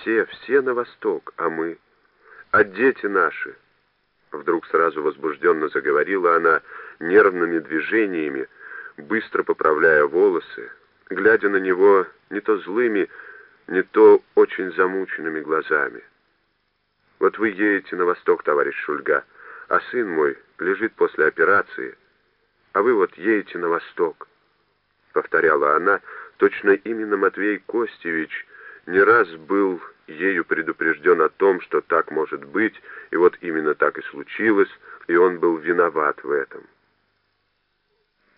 все, все на восток, а мы? А дети наши? Вдруг сразу возбужденно заговорила она нервными движениями, быстро поправляя волосы, глядя на него не то злыми, не то очень замученными глазами. Вот вы едете на восток, товарищ Шульга, а сын мой лежит после операции, а вы вот едете на восток, — повторяла она, точно именно Матвей Костевич не раз был ею предупрежден о том, что так может быть, и вот именно так и случилось, и он был виноват в этом.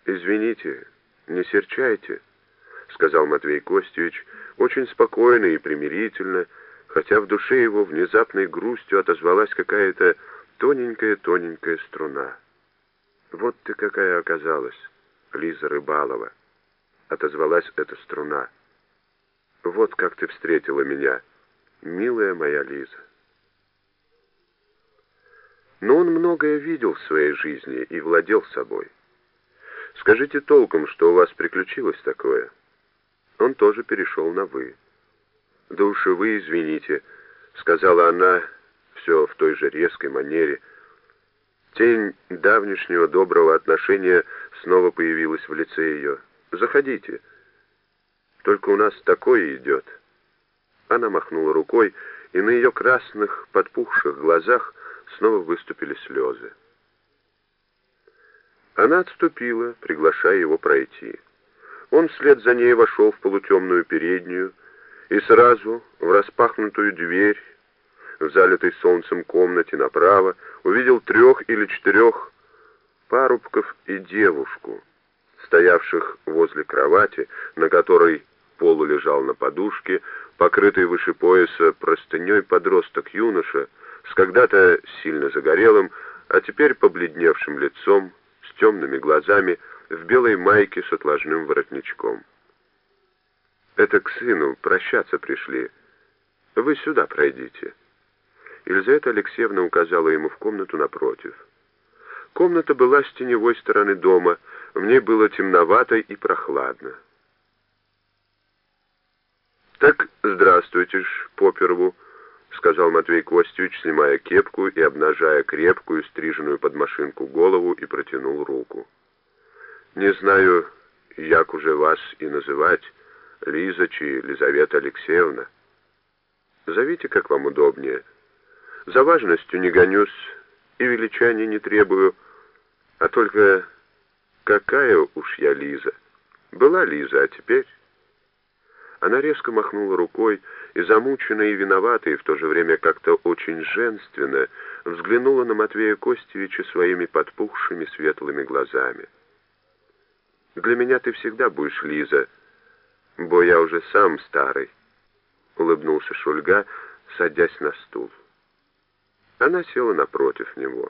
«Извините, не серчайте», — сказал Матвей Костевич, очень спокойно и примирительно, хотя в душе его внезапной грустью отозвалась какая-то тоненькая-тоненькая струна. «Вот ты какая оказалась, Лиза Рыбалова!» — отозвалась эта струна. «Вот как ты встретила меня, милая моя Лиза!» Но он многое видел в своей жизни и владел собой. Скажите толком, что у вас приключилось такое?» Он тоже перешел на «вы». «Да уж вы извините», — сказала она все в той же резкой манере. Тень давнешнего доброго отношения снова появилась в лице ее. «Заходите. Только у нас такое идет». Она махнула рукой, и на ее красных, подпухших глазах снова выступили слезы. Она отступила, приглашая его пройти. Он вслед за ней вошел в полутемную переднюю и сразу в распахнутую дверь в залитой солнцем комнате направо увидел трех или четырех парубков и девушку, стоявших возле кровати, на которой полу лежал на подушке, покрытый выше пояса простыней подросток-юноша, с когда-то сильно загорелым, а теперь побледневшим лицом, с темными глазами, в белой майке с отложным воротничком. «Это к сыну прощаться пришли. Вы сюда пройдите». Елизавета Алексеевна указала ему в комнату напротив. Комната была с теневой стороны дома, в ней было темновато и прохладно. «Так здравствуйте ж, поперву», — сказал Матвей Костевич, снимая кепку и обнажая крепкую, стриженную под машинку голову, и протянул руку. «Не знаю, як уже вас и называть, Лиза чи Елизавета Алексеевна. Зовите, как вам удобнее. За важностью не гонюсь и величания не требую, а только какая уж я Лиза. Была Лиза, а теперь...» Она резко махнула рукой и, замученная и виноватая, и в то же время как-то очень женственно, взглянула на Матвея Костевича своими подпухшими светлыми глазами. «Для меня ты всегда будешь, Лиза, бо я уже сам старый», — улыбнулся Шульга, садясь на стул. Она села напротив него.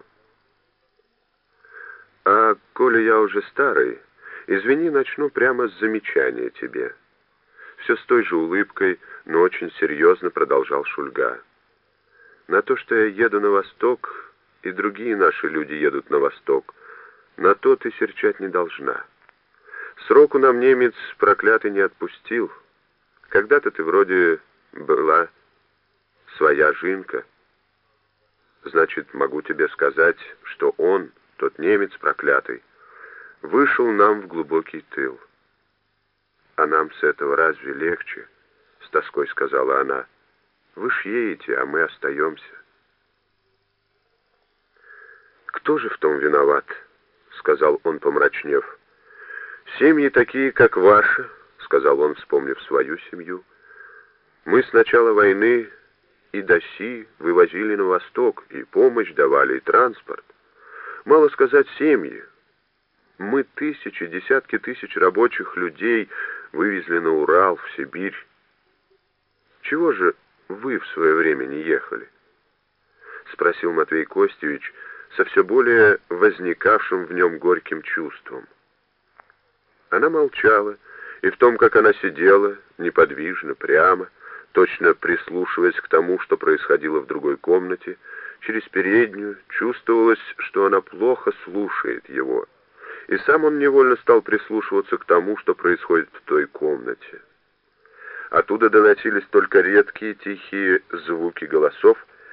«А коли я уже старый, извини, начну прямо с замечания тебе» все с той же улыбкой, но очень серьезно продолжал Шульга. «На то, что я еду на восток, и другие наши люди едут на восток, на то ты серчать не должна. Сроку нам немец проклятый не отпустил. Когда-то ты вроде была своя жинка. Значит, могу тебе сказать, что он, тот немец проклятый, вышел нам в глубокий тыл». «А нам с этого разве легче?» — с тоской сказала она. «Вы ж едете, а мы остаемся». «Кто же в том виноват?» — сказал он, помрачнев. «Семьи такие, как ваши», — сказал он, вспомнив свою семью. «Мы с начала войны и до си вывозили на восток, и помощь давали, и транспорт. Мало сказать, семьи. Мы тысячи, десятки тысяч рабочих людей вывезли на Урал, в Сибирь. Чего же вы в свое время не ехали? Спросил Матвей Костевич со все более возникавшим в нем горьким чувством. Она молчала, и в том, как она сидела, неподвижно, прямо, точно прислушиваясь к тому, что происходило в другой комнате, через переднюю, чувствовалось, что она плохо слушает его, и сам он невольно стал прислушиваться к тому, что происходит в той комнате. Оттуда доносились только редкие тихие звуки голосов,